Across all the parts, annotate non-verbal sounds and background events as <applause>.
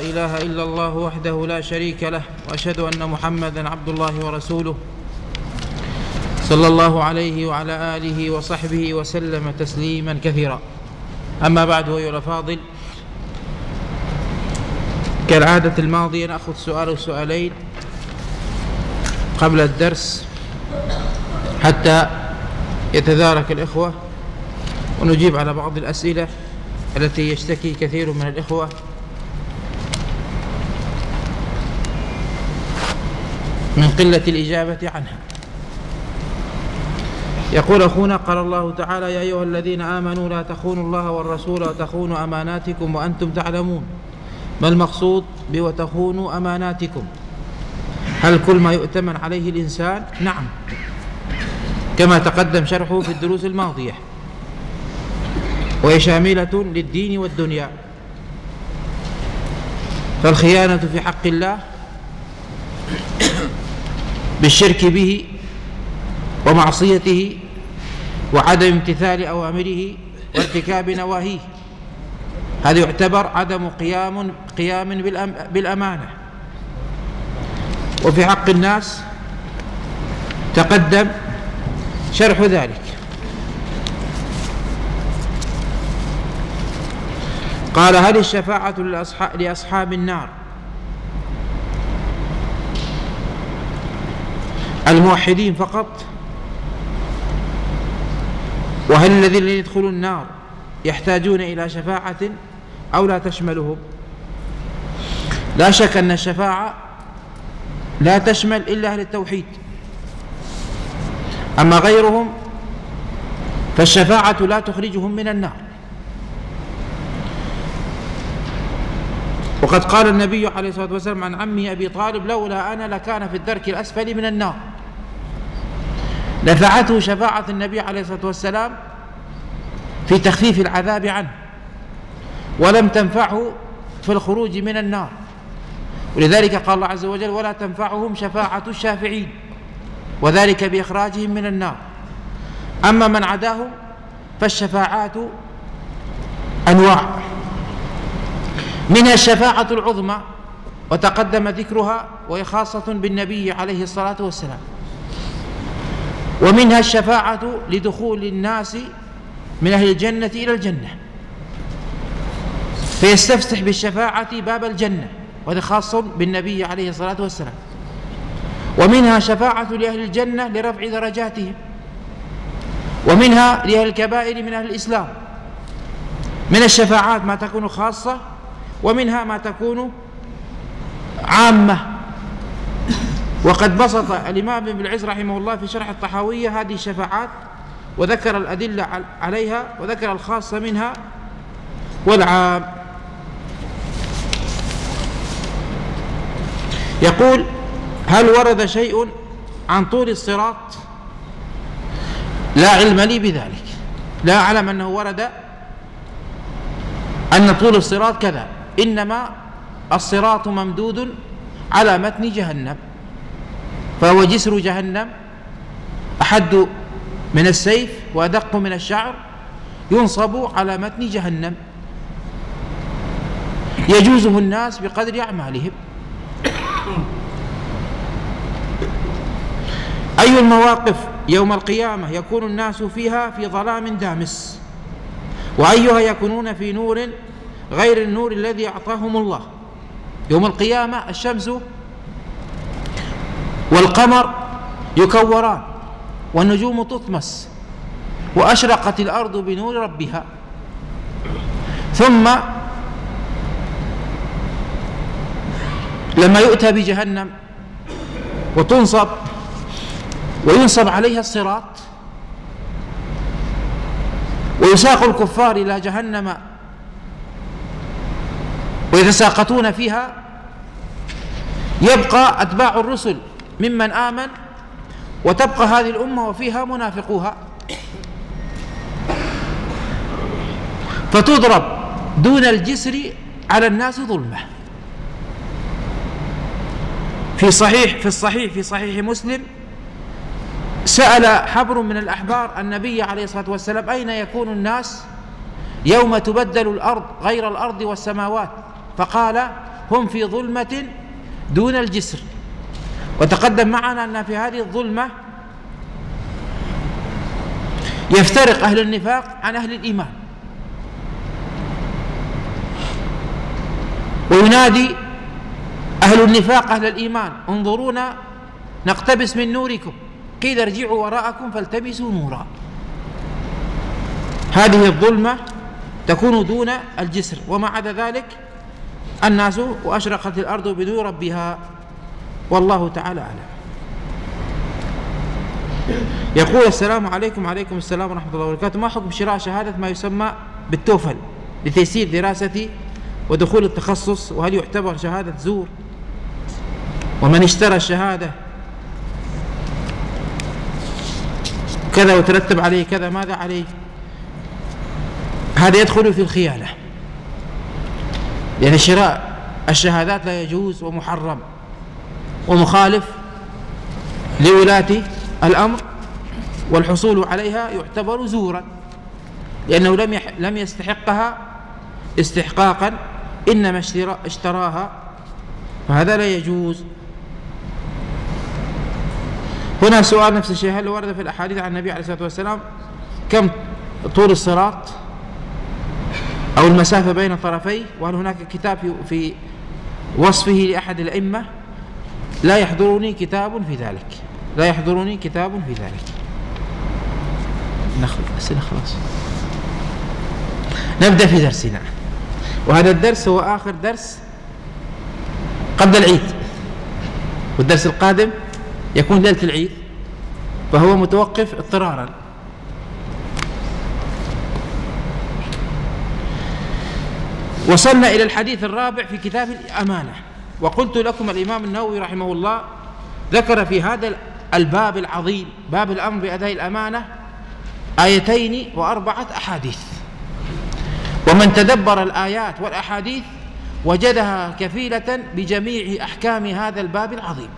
إله إلا الله وحده لا شريك له وأشهد أن محمدا عبد الله ورسوله. صلى الله عليه وعلى آله وصحبه وسلم تسليما كثيرا. أما بعد أيها الأفاضل كالعادة الماضية نأخذ سؤال وسؤالين قبل الدرس حتى يتدارك الإخوة ونجيب على بعض الأسئلة التي يشتكي كثير من الإخوة. من قلة الإجابة عنها. يقول أخونا قال الله تعالى يا أيها الذين آمنوا لا تخونوا الله والرسول وتخونوا أماناتكم وأنتم تعلمون. ما المقصود بوتخونوا أماناتكم هل كل ما يؤتمن عليه الإنسان؟ نعم. كما تقدم شرحه في الدروس الماضية. وهي شاملة للدين والدنيا. فالخيانة في حق الله بالشرك به ومعصيته وعدم امتثال أوامره وارتكاب نواهيه. هذا يعتبر عدم قيام قيام بالأمانة. وفي حق الناس تقدم شرح ذلك. قال هل الشفاعة لأصحاب النار الموحدين فقط. وهل الذين يدخلون النار يحتاجون إلى شفاعة أو لا تشملهم؟ لا شك أن الشفاعة لا تشمل إلا أهل التوحيد. أما غيرهم فالشفاعة لا تخرجهم من النار. وقد قال النبي عليه الصلاة والسلام عن عمه أبي طالب لولا أنا لكان في الدرك الأسفل من النار. نفعته شفاعة النبي عليه الصلاة والسلام في تخفيف العذاب عنه ولم تنفعه في الخروج من النار. ولذلك قال الله عز وجل ولا تنفعهم شفاعة الشافعين وذلك بإخراجهم من النار. أما من عداهم فالشفاعات أنواع. منها الشفاعة العظمى وتقدم ذكرها وهي خاصة بالنبي عليه الصلاة والسلام. ومنها الشفاعة لدخول الناس من أهل الجنة إلى الجنة. فيستفتح بالشفاعة باب الجنة وهذا خاص بالنبي عليه الصلاة والسلام. ومنها شفاعة لأهل الجنة لرفع درجاتهم. ومنها لأهل الكبائر من أهل الإسلام. من الشفاعات ما تكون خاصة ومنها ما تكون عامة. وقد بسط الإمام ابن العز رحمه الله في شرح الطحاوية هذه الشفاعات وذكر الأدلة عليها وذكر الخاصة منها. والعام يقول هل ورد شيء عن طول الصراط؟ لا علم لي بذلك. لا أعلم أنه ورد أن طول الصراط كذا. إنما الصراط ممدود على متن جهنم. فهو جسر جهنم أحد من السيف وأدق من الشعر ينصب على متن جهنم. يجوزه الناس بقدر أعمالهم. أي المواقف يوم القيامة يكون الناس فيها في ظلام دامس؟ وأيها يكونون في نور غير النور الذي أعطاهم الله؟ يوم القيامة الشمس والقمر يكوران والنجوم تطمس وأشرقت الأرض بنور ربها. ثم لما يؤتى بجهنم وتنصب وينصب عليها الصراط ويساق الكفار إلى ويتساقطون فيها يبقى أتباع الرسل ممن آمن وتبقى هذه الأمة وفيها منافقوها. فتضرب دون الجسر على الناس ظلمة. في صحيح في الصحيح في صحيح مسلم سأل حبر من الأحبار النبي عليه الصلاة والسلام أين يكون الناس يوم تبدل الأرض غير الأرض والسماوات؟ فقال هم في ظلمة دون الجسر. وتقدم معنا أن في هذه الظلمة يفترق أهل النفاق عن أهل الإيمان. وينادي أهل النفاق أهل الإيمان انظرونا نقتبس من نوركم. قيل ارجعوا وراءكم فالتمسوا نورا. هذه الظلمة تكون دون الجسر وما عدا ذلك الناس وأشرقت الأرض بدون ربها. والله تعالى أعلم. يقول السلام عليكم وعليكم السلام ورحمة الله وبركاته. ما حكم شراء شهادة ما يسمى بالتوفل لتيسير دراسة ودخول التخصص؟ وهل يعتبر شهادة زور؟ ومن اشترى الشهادة؟ كذا وترتب عليه كذا ماذا عليه؟ هذا يدخل في الخيانة. لأن شراء الشهادات لا يجوز ومحرم. ومخالف لولاة الأمر والحصول عليها يعتبر زورا لأنه لم لم يستحقها استحقاقا إنما اشتراها فهذا لا يجوز. هنا سؤال نفس الشيء هل ورد في الأحاديث عن النبي عليه الصلاة والسلام كم طول الصراط أو المسافة بين طرفيه وهل هناك كتاب في وصفه لأحد الأئمة؟ لا يحضرني كتاب في ذلك. لا يحضرني كتاب في ذلك. نخلص أسئلة خلاص نبدأ في درسنا. وهذا الدرس هو آخر درس قبل العيد. والدرس القادم يكون ليلة العيد فهو متوقف اضطرارا. وصلنا إلى الحديث الرابع في كتاب الأمانة. وقلت لكم الإمام النووي رحمه الله ذكر في هذا الباب العظيم باب الأمر بأداء الأمانة آيتين وأربعة أحاديث. ومن تدبر الآيات والأحاديث وجدها كفيلة بجميع أحكام هذا الباب العظيم.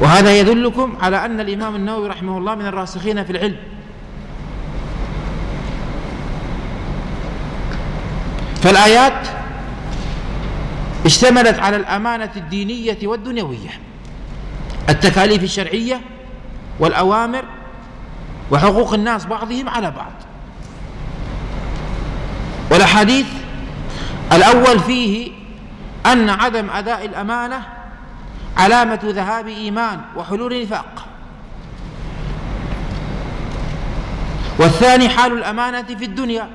وهذا يدلكم على أن الإمام النووي رحمه الله من الراسخين في العلم. فالآيات اشتملت على الأمانة الدينية والدنيوية التكاليف الشرعية والأوامر وحقوق الناس بعضهم على بعض. والأحاديث الأول فيه أن عدم أداء الأمانة علامة ذهاب إيمان وحلول نفاق والثاني حال الأمانة في الدنيا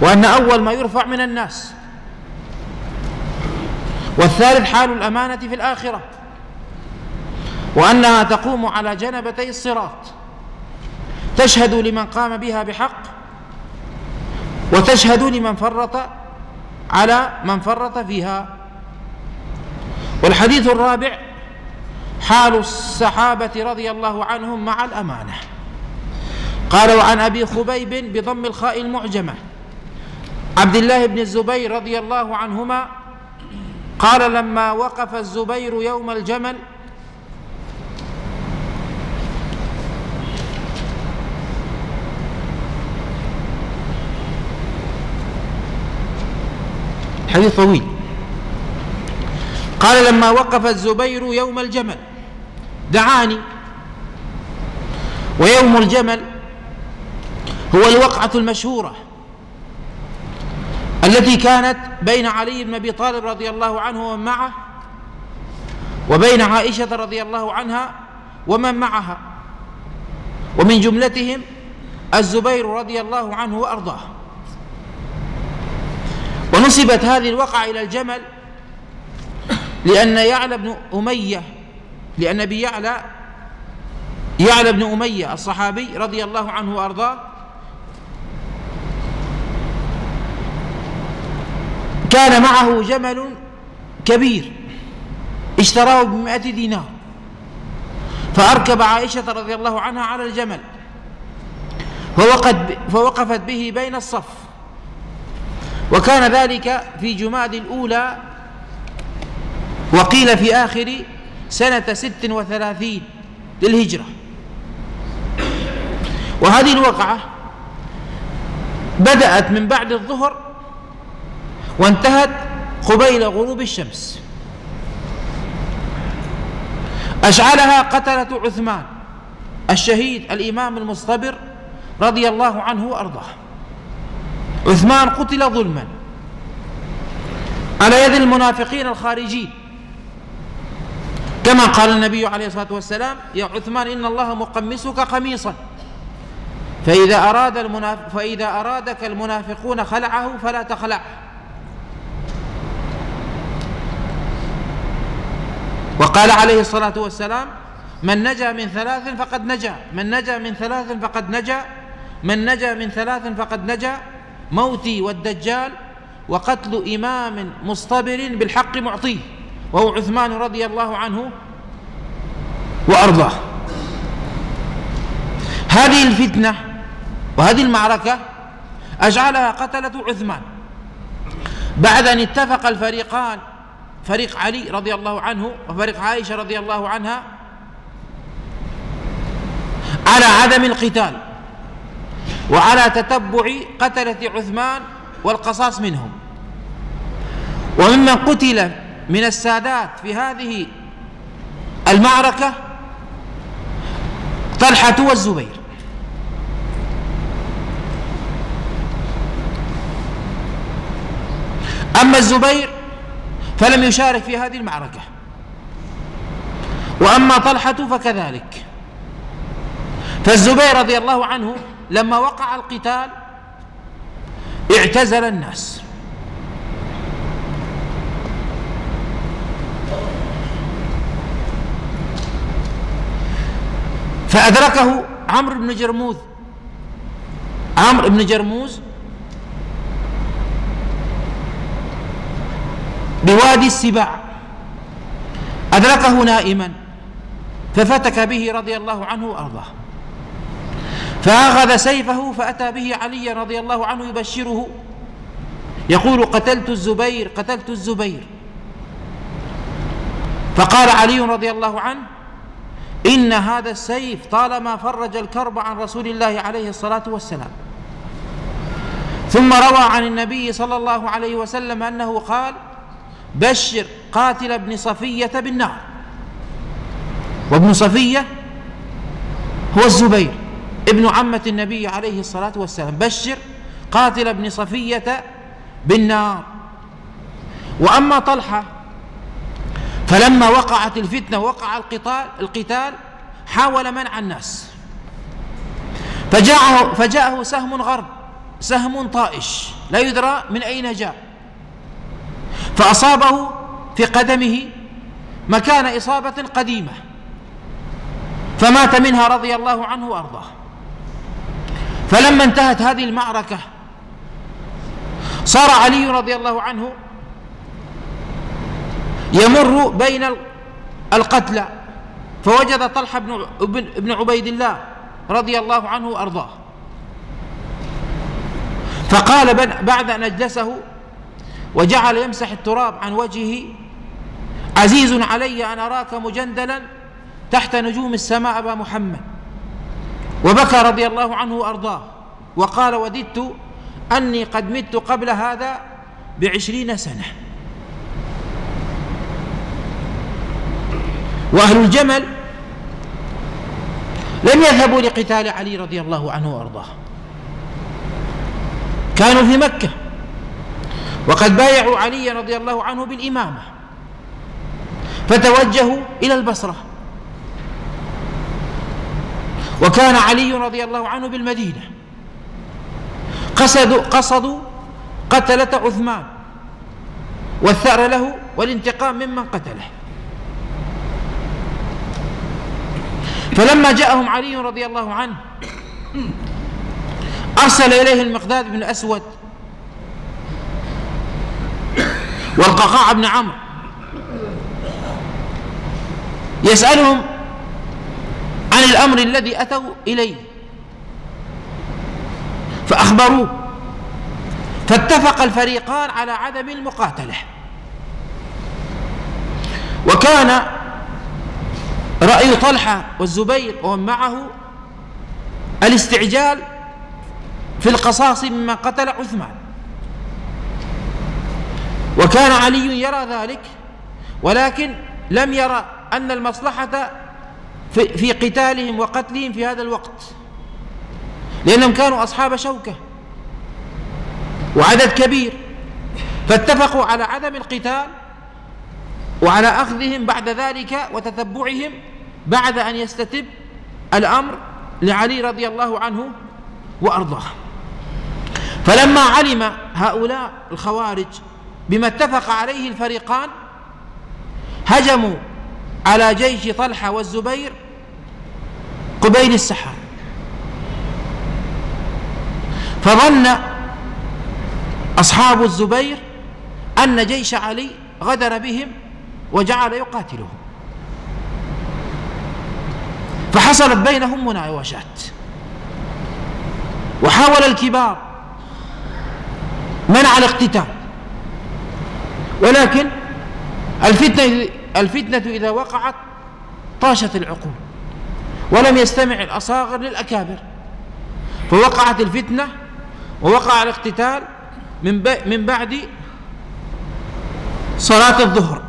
وأن أول ما يرفع من الناس والثالث حال الأمانة في الآخرة وأنها تقوم على جنبتي الصراط تشهد لمن قام بها بحق وتشهد لمن فرط على من فرط فيها. والحديث الرابع حال الصحابة رضي الله عنهم مع الأمانة. قال وعن أبي خبيب بضم الخاء المعجمة عبد الله بن الزبير رضي الله عنهما قال لما وقف الزبير يوم الجمل حديث طويل. قال لما وقف الزبير يوم الجمل دعاني. ويوم الجمل هو الوقعة المشهورة. التي كانت بين علي بن أبي طالب رضي الله عنه ومن معه وبين عائشة رضي الله عنها ومن معها ومن جملتهم الزبير رضي الله عنه وأرضاه. ونسبت هذه الوقعة إلى الجمل لأن يعلى بن أمية لأن أبي يعلى يعلى بن أمية الصحابي رضي الله عنه وأرضاه كان معه جمل كبير اشتراه بمئة دينار. فأركب عائشة رضي الله عنها على الجمل فوقفت به بين الصف. وكان ذلك في جماد الأولى وقيل في آخر سنة ست وثلاثين للهجرة. وهذه الوقعة بدأت من بعد الظهر وانتهت قبيل غروب الشمس. أشعلها قتلة عثمان الشهيد الإمام المصطبر رضي الله عنه وأرضاه. عثمان قتل ظلما على يد المنافقين الخارجين. كما قال النبي عليه الصلاة والسلام يا عثمان إن الله مقمسك قميصا. فإذا أراد المناف... فإذا أرادك المنافقون خلعه فلا تخلعه. وقال عليه الصلاة والسلام من نجا من ثلاث فقد نجا من نجا من ثلاث فقد نجا من نجا من ثلاث فقد نجا موتي والدجال وقتل إمام مصطبر بالحق معطيه وهو عثمان رضي الله عنه وأرضاه. هذه الفتنة وهذه المعركة أجعلها قتلة عثمان. بعد أن اتفق الفريقان فريق علي رضي الله عنه وفريق عائشة رضي الله عنها على عدم القتال وعلى تتبع قتلة عثمان والقصاص منهم. وممن قتل من السادات في هذه المعركة طلحة والزبير. أما الزبير فلم يشارك في هذه المعركة. وأما طلحة فكذلك. فالزبير رضي الله عنه لما وقع القتال اعتزل الناس. فأدركه عمرو بن جرموز عمرو بن جرموز بوادي السباع. أدركه نائما. ففتك به رضي الله عنه وأرضاه. فأخذ سيفه فأتى به علي رضي الله عنه يبشره. يقول قتلت الزبير قتلت الزبير. فقال علي رضي الله عنه إن هذا السيف طالما فرج الكرب عن رسول الله عليه الصلاة والسلام. ثم روى عن النبي صلى الله عليه وسلم أنه قال بشر قاتل ابن صفية بالنار. وابن صفية هو الزبير ابن عمة النبي عليه الصلاة والسلام. بشر قاتل ابن صفية بالنار. وأما طلحة فلما وقعت الفتنة وقع القتال القتال حاول منع الناس. فجاءه فجاءه سهم غرب سهم طائش لا يدرى من أين جاء. فأصابه في قدمه مكان إصابة قديمة فمات منها رضي الله عنه وأرضاه. فلما انتهت هذه المعركة صار علي رضي الله عنه يمر بين القتلى فوجد طلحة بن عبيد الله رضي الله عنه وأرضاه. فقال بعد أن أجلسه وجعل يمسح التراب عن وجهه. عزيز علي أن أراك مجندلا تحت نجوم السماء أبا محمد. وبكى رضي الله عنه وأرضاه. وقال وددت أني قد مت قبل هذا بعشرين سنة. وأهل الجمل لم يذهبوا لقتال علي رضي الله عنه وأرضاه. كانوا في مكة. وقد بايعوا علي رضي الله عنه بالإمامة فتوجهوا إلى البصرة. وكان علي رضي الله عنه بالمدينة. قصدوا قصدوا قتلة عثمان والثأر له والانتقام ممن قتله. فلما جاءهم علي رضي الله عنه أرسل إليه المقداد بن الأسود والققاع بن عمرو. يسألهم عن الأمر الذي أتوا إليه. فأخبروه. فاتفق الفريقان على عدم المقاتلة. وكان رأي طلحة والزبير ومن معه الاستعجال في القصاص مما قتل عثمان. وكان علي يرى ذلك ولكن لم يرى أن المصلحة في قتالهم وقتلهم في هذا الوقت لأنهم كانوا أصحاب شوكة وعدد كبير فاتفقوا على عدم القتال وعلى أخذهم بعد ذلك وتتبعهم بعد أن يستتب الأمر لعلي رضي الله عنه وأرضاه. فلما علم هؤلاء الخوارج بما اتفق عليه الفريقان هجموا على جيش طلحة والزبير قبيل السحر فظن أصحاب الزبير أن جيش علي غدر بهم وجعل يقاتلهم. فحصلت بينهم مناوشات. وحاول الكبار منع الاقتتال. ولكن الفتنة الفتنة إذا وقعت طاشت العقول ولم يستمع الأصاغر للأكابر. فوقعت الفتنة ووقع الاقتتال من من بعد صلاة الظهر.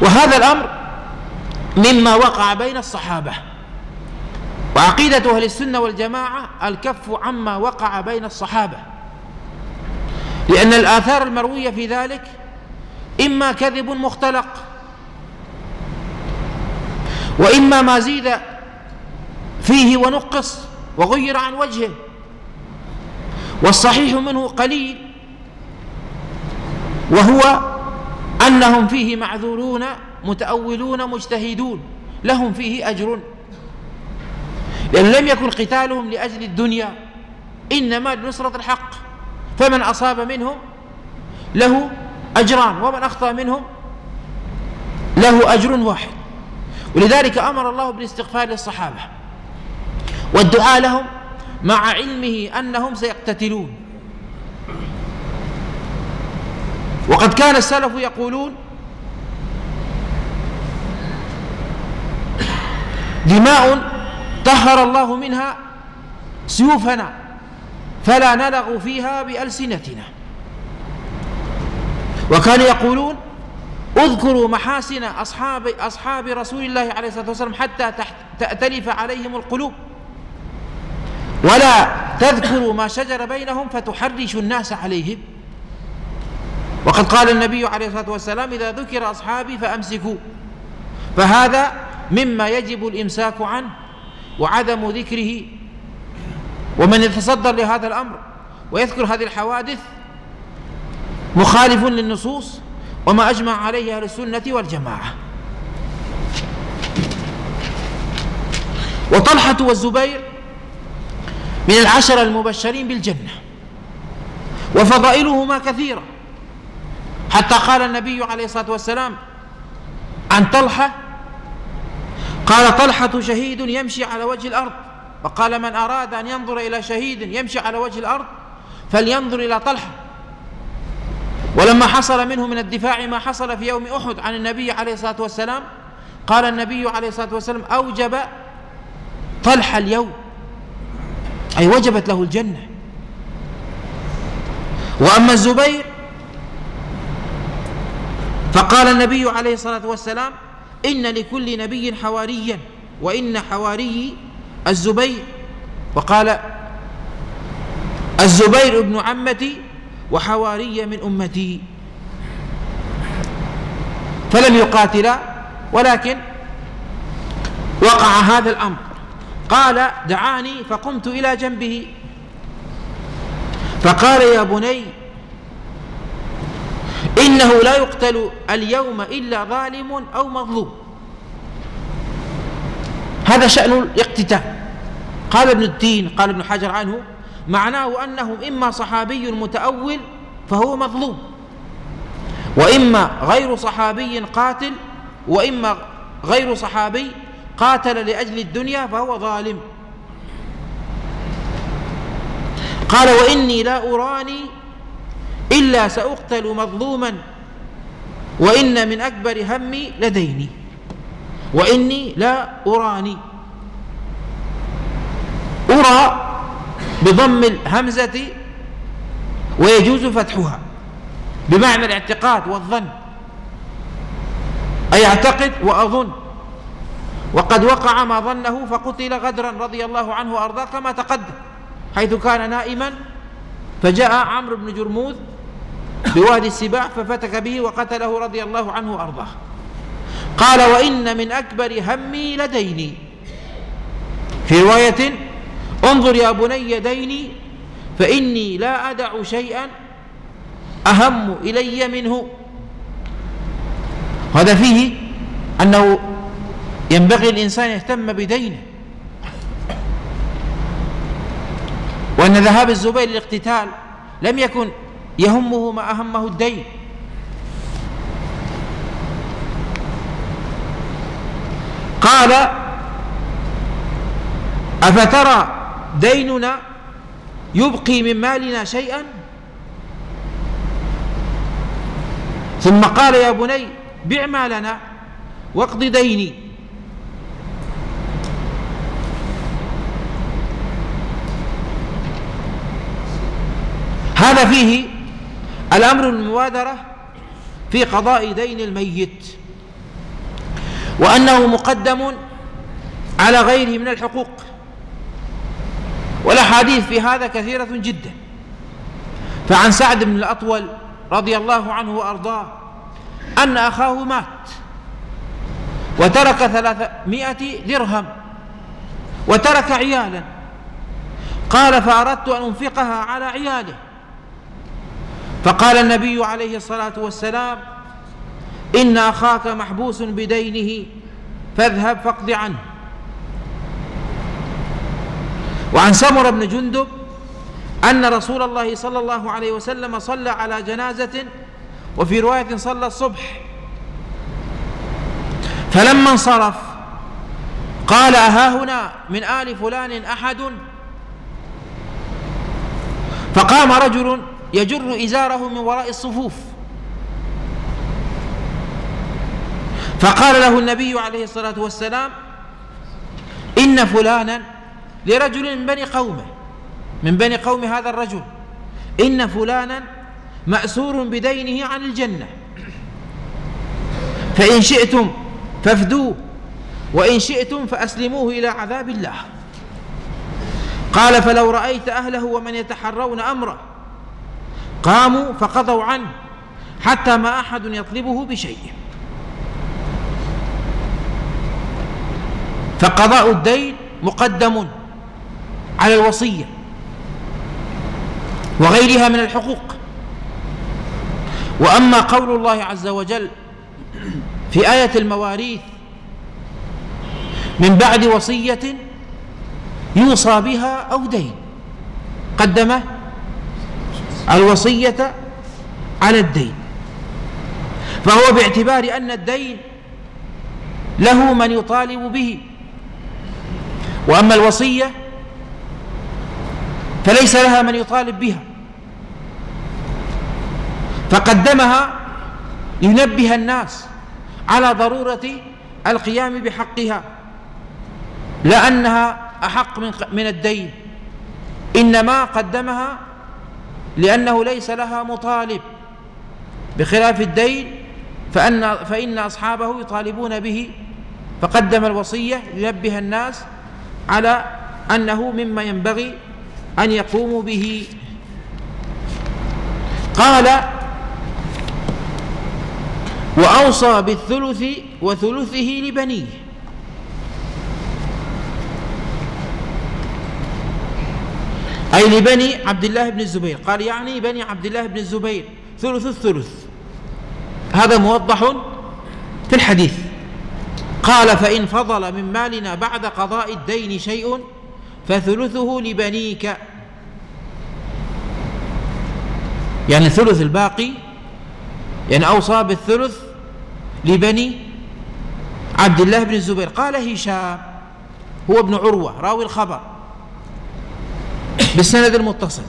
وهذا الأمر مما وقع بين الصحابة. وعقيدة أهل السنة والجماعة الكف عما وقع بين الصحابة. لأن الآثار المروية في ذلك إما كذب مختلق وإما ما زيد فيه ونقص وغير عن وجهه والصحيح منه قليل وهو أنهم فيه معذورون متأولون مجتهدون لهم فيه أجر. لأن لم يكن قتالهم لأجل الدنيا إنما لنصرة الحق. فمن أصاب منهم له أجران ومن أخطأ منهم له أجر واحد. ولذلك أمر الله بالاستغفار للصحابة. والدعاء لهم مع علمه أنهم سيقتتلون. وقد كان السلف يقولون دماء طهر الله منها سيوفنا. فلا نلغ فيها بألسنتنا. وكانوا يقولون اذكروا محاسن أصحاب, أصحاب رسول الله عليه الصلاة والسلام حتى تأتلف عليهم القلوب. ولا تذكروا ما شجر بينهم فتحرشوا الناس عليهم. وقد قال النبي عليه الصلاة والسلام إذا ذكر أصحابي فأمسكوا. فهذا مما يجب الإمساك عنه وعدم ذكره ومن يتصدر لهذا الأمر ويذكر هذه الحوادث مخالف للنصوص وما أجمع عليه أهل السنة والجماعة. وطلحة والزبير من العشرة المبشرين بالجنة وفضائلهما كثيرة. حتى قال النبي عليه الصلاة والسلام عن طلحة قال طلحة شهيد يمشي على وجه الأرض. وقال من أراد أن ينظر إلى شهيد يمشي على وجه الأرض فلينظر إلى طلحة. ولما حصل منه من الدفاع ما حصل في يوم أحد عن النبي عليه الصلاة والسلام قال النبي عليه الصلاة والسلام أوجب طلحة اليوم. أي وجبت له الجنة. وأما الزبير فقال النبي عليه الصلاة والسلام إن لكل نبي حواريا وإن حواري الزبير وقال الزبير ابن عمتي وحواري من أمتي. فلم يقاتلا ولكن وقع هذا الأمر. قال دعاني فقمت إلى جنبه. فقال يا بني إنه لا يقتل اليوم إلا ظالم أو مظلوم. هذا شأن الاقتتال. قال ابن الدين قال ابن حجر عنه معناه أنه إما صحابي متأول فهو مظلوم وإما غير صحابي قاتل وإما غير صحابي قاتل لأجل الدنيا فهو ظالم. قال وإني لا أراني إلا سأقتل مظلوما وإن من أكبر همي لديني. وإني لا أراني. أرى بضم الهمزة ويجوز فتحها بمعنى الاعتقاد والظن أي أعتقد وأظن. وقد وقع ما ظنه فقتل غدرا رضي الله عنه وأرضاه كما تقدم حيث كان نائما. فجاء عمرو بن جرموذ بوادي السباع ففتك به وقتله رضي الله عنه وأرضاه. قال وإن من أكبر همي لديني. في رواية انظر يا بني ديني فإني لا أدع شيئا أهم إلي منه. هذا فيه أنه ينبغي الإنسان يهتم بدينه. وأن ذهاب الزبير للاقتتال لم يكن يهمه ما أهمه الدين. قال أفترى ديننا يبقي من مالنا شيئا؟ ثم قال يا بني بع مالنا واقض ديني. هذا فيه الأمر المبادرة في قضاء دين الميت. وأنه مقدم على غيره من الحقوق. والأحاديث في هذا كثيرة جدا. فعن سعد بن الأطول رضي الله عنه وأرضاه أن أخاه مات وترك ثلاثمائة درهم وترك عيالا. قال فأردت أن أنفقها على عياله. فقال النبي عليه الصلاة والسلام إن أخاك محبوس بدينه فاذهب فاقض عنه. وعن سمر بن جندب أن رسول الله صلى الله عليه وسلم صلى على جنازة وفي رواية صلى الصبح. فلما انصرف قال أها هنا من آل فلان أحد؟ فقام رجل يجر إزاره من وراء الصفوف. فقال له النبي عليه الصلاة والسلام إن فلانا لرجل من بني قومه من بني قوم هذا الرجل إن فلانا مأسور بدينه عن الجنة. فإن شئتم فافدوه وإن شئتم فأسلموه إلى عذاب الله. قال فلو رأيت أهله ومن يتحرون أمره قاموا فقضوا عنه حتى ما أحد يطلبه بشيء. فقضاء الدين مقدم على الوصية وغيرها من الحقوق. وأما قول الله عز وجل في آية المواريث من بعد وصية يوصى بها أو دين قدم الوصية على الدين. فهو باعتبار أن الدين له من يطالب به. وأما الوصية فليس لها من يطالب بها فقدمها لينبه الناس على ضرورة القيام بحقها لأنها أحق من الدين إنما قدمها لأنه ليس لها مطالب بخلاف الدين فأن, فإن أصحابه يطالبون به فقدم الوصية لينبه الناس على أنه مما ينبغي أن يقوموا به. قال وأوصى بالثلث وثلثه لبنيه. أي لبني عبد الله بن الزبير. قال يعني بني عبد الله بن الزبير ثلث الثلث. هذا موضح في الحديث. قال فإن فضل من مالنا بعد قضاء الدين شيء فثلثه لبنيك. يعني ثلث الباقي يعني أوصى بالثلث لبني عبد الله بن الزبير. قال هشام هو ابن عروة راوي الخبر بالسند المتصل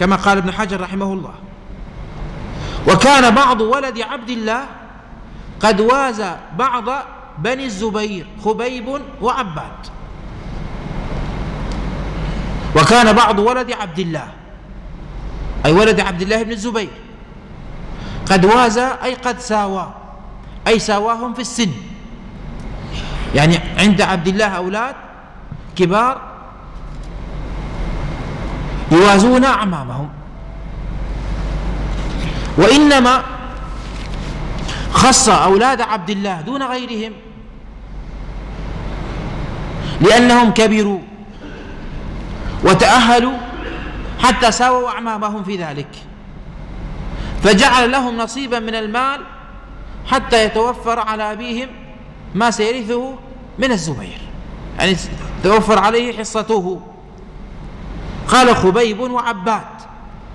كما قال ابن حجر رحمه الله. وكان بعض ولد عبد الله قد وازى بعض بني الزبير خبيب وعباد. وكان بعض ولد عبد الله أي ولد عبد الله بن الزبير. قد وازى أي قد ساوى أي ساواهم في السن. يعني عند عبد الله أولاد كبار يوازون أعمامهم. وإنما خص أولاد عبد الله دون غيرهم. لأنهم كبروا وتأهلوا حتى ساووا أعمامهم في ذلك. فجعل لهم نصيبا من المال حتى يتوفر على أبيهم ما سيرثه من الزبير. يعني توفر عليه حصته. قال خبيب وعباد.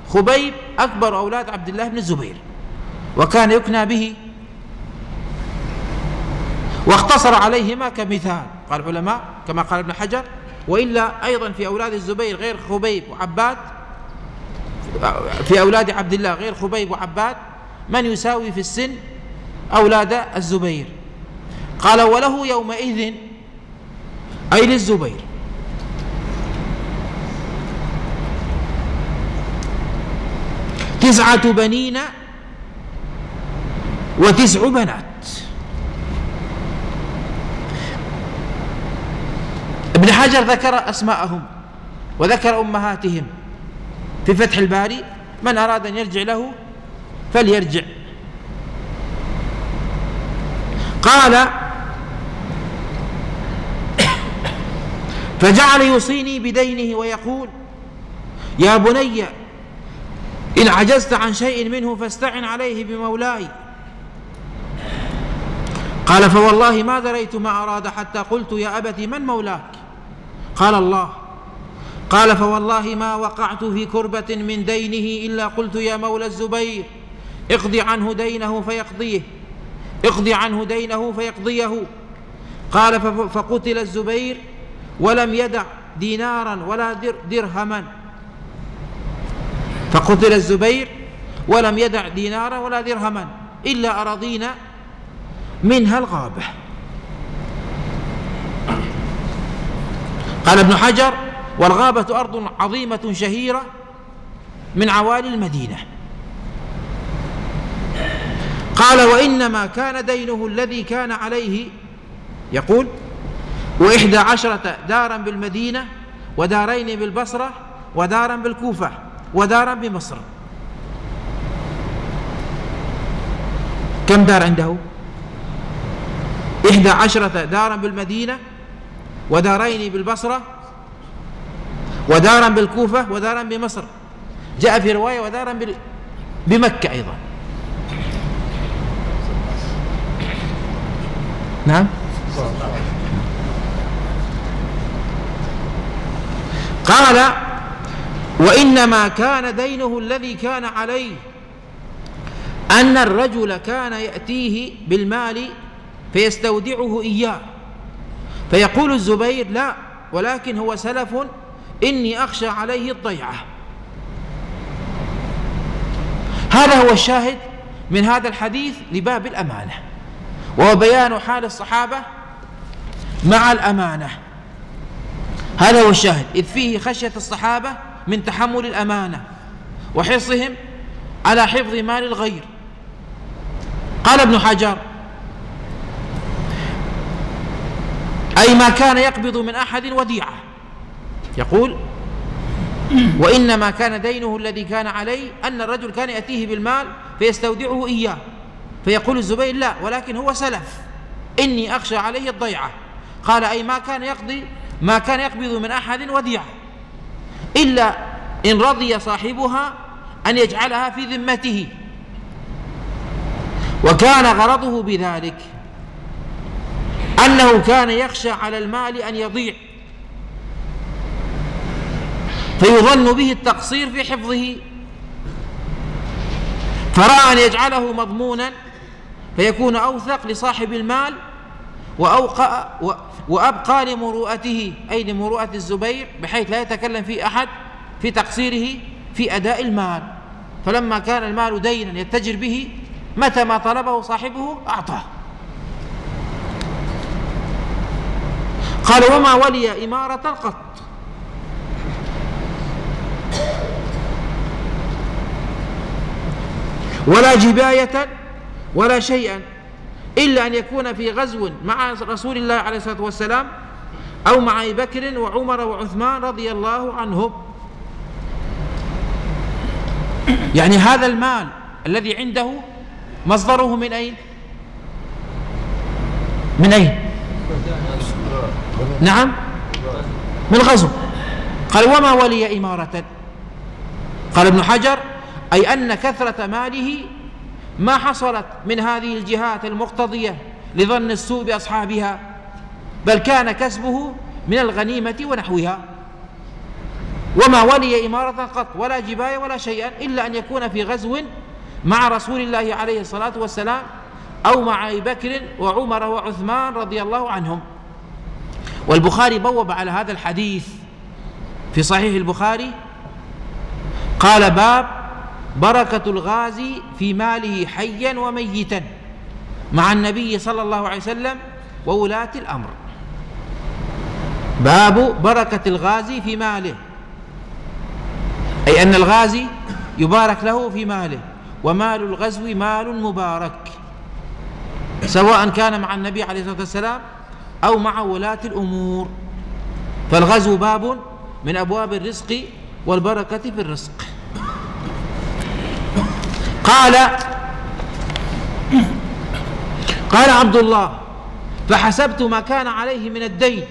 خبيب أكبر أولاد عبد الله بن الزبير. وكان يكنى به. واقتصر عليهما كمثال. قال العلماء كما قال ابن حجر وإلا أيضا في أولاد الزبير غير خبيب وعباد في أولاد عبد الله غير خبيب وعباد من يساوي في السن أولاد الزبير؟ قال وله يومئذ أي للزبير. تسعة بنين وتسع بنات. ابن حجر ذكر أسماءهم وذكر أمهاتهم. في فتح الباري من أراد أن يرجع له فليرجع. قال فجعل يوصيني بدينه ويقول يا بني إن عجزت عن شيء منه فاستعن عليه بمولاي. قال فوالله ما دريت ما أراد حتى قلت يا أبت من مولاك؟ قال الله. قال فوالله ما وقعت في كربة من دينه إلا قلت يا مولى الزبير اقضي عنه دينه فيقضيه اقضي عنه دينه فيقضيه. قال فقتل الزبير ولم يدع دينارا ولا درهما. فقتل الزبير ولم يدع دينارا ولا درهما إلا أراضين منها الغابة. قال ابن حجر والغابة أرض عظيمة شهيرة من عوالي المدينة. قال وإنما كان دينه الذي كان عليه يقول وإحدى عشرة دارا بالمدينة ودارين بالبصرة ودارا بالكوفة ودارا بمصر. كم دار عنده؟ إحدى عشرة دارا بالمدينة ودارين بالبصرة ودارا بالكوفة ودارا بمصر. جاء في رواية ودارا بمكة أيضا. نعم؟ قال وإنما كان دينه الذي كان عليه أن الرجل كان يأتيه بالمال فيستودعه إياه. فيقول الزبير لا ولكن هو سلف إني أخشى عليه الضيعة هذا هو الشاهد من هذا الحديث لباب الأمانة وهو بيان حال الصحابة مع الأمانة. هذا هو الشاهد إذ فيه خشية الصحابة من تحمل الأمانة وحرصهم على حفظ مال الغير. قال ابن حجر أي ما كان يقبض من أحد وديعة. يقول وإنما كان دينه الذي كان عليه أن الرجل كان يأتيه بالمال فيستودعه إياه. فيقول الزبير لا ولكن هو سلف. إني أخشى عليه الضيعة. قال أي ما كان يقضي ما كان يقبض من أحد وديعة. إلا إن رضي صاحبها أن يجعلها في ذمته. وكان غرضه بذلك. أنه كان يخشى على المال أن يضيع. فيظن به التقصير في حفظه. فرأى أن يجعله مضمونا فيكون أوثق لصاحب المال وأوقع وأبقى لمروءته أي لمروءة الزبير بحيث لا يتكلم فيه أحد في تقصيره في أداء المال. فلما كان المال دينا يتجر به متى ما طلبه صاحبه أعطاه. قال وما ولي إمارة قط. ولا جباية ولا شيئا إلا أن يكون في غزو مع رسول الله عليه الصلاة والسلام أو مع أبي بكر وعمر وعثمان رضي الله عنهم. يعني هذا المال الذي عنده مصدره من أين؟ من أين؟ نعم. من غزو. قال وما ولي إمارة؟ قال ابن حجر أي أن كثرة ماله ما حصلت من هذه الجهات المقتضية لظن السوء بأصحابها بل كان كسبه من الغنيمة ونحوها. وما ولي إمارة قط ولا جباية ولا شيئا إلا أن يكون في غزو مع رسول الله عليه الصلاة والسلام أو مع أبي بكر وعمر وعثمان رضي الله عنهم. والبخاري بوب على هذا الحديث في صحيح البخاري قال باب بركة الغازي في ماله حيا وميتا مع النبي صلى الله عليه وسلم وولاة الأمر. باب بركة الغازي في ماله أي أن الغازي يبارك له في ماله ومال الغزو مال مبارك. سواء كان مع النبي عليه الصلاة والسلام أو مع ولاة الأمور. فالغزو باب من أبواب الرزق والبركة في الرزق. قال قال عبد الله فحسبت ما كان عليه من الدين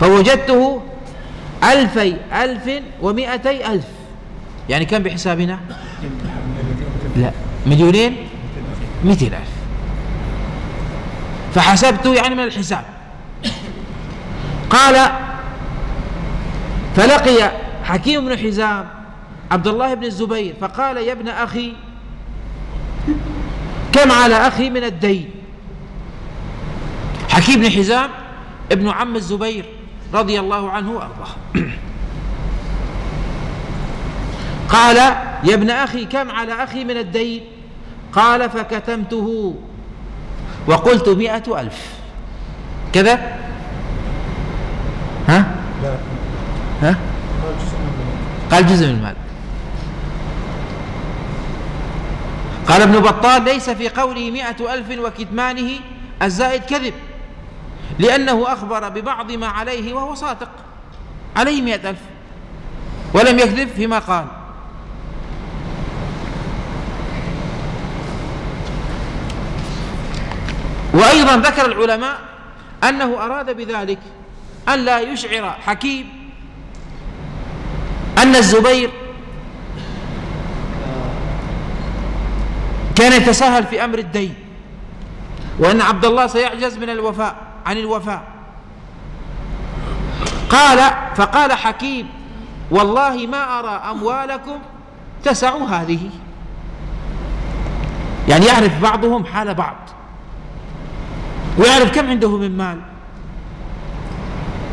فوجدته ألفي ألف ومئتي ألف. يعني كم بحسابنا؟ لا مليونين مئتين ألف. فحسبته يعني من الحساب. قال فلقي حكيم بن حزام عبد الله بن الزبير فقال يا ابن أخي كم على أخي من الدين؟ حكيم بن حزام ابن عم الزبير رضي الله عنه وأرضاه. قال يا ابن أخي كم على أخي من الدين؟ قال فكتمته. وقلت مئة ألف. كذا ها؟ ها؟ قال جزء من المال. قال ابن بطال ليس في قوله مئة ألف وكتمانه الزائد كذب لأنه أخبر ببعض ما عليه وهو صادق. عليه مئة ألف. ولم يكذب فيما قال. وأيضا ذكر العلماء أنه أراد بذلك أن لا يشعر حكيم أن الزبير كان يتساهل في أمر الدين وأن عبد الله سيعجز من الوفاء عن الوفاء. قال فقال حكيم والله ما أرى أموالكم تسع هذه. يعني يعرف بعضهم حال بعض. ويعرف كم عنده من مال.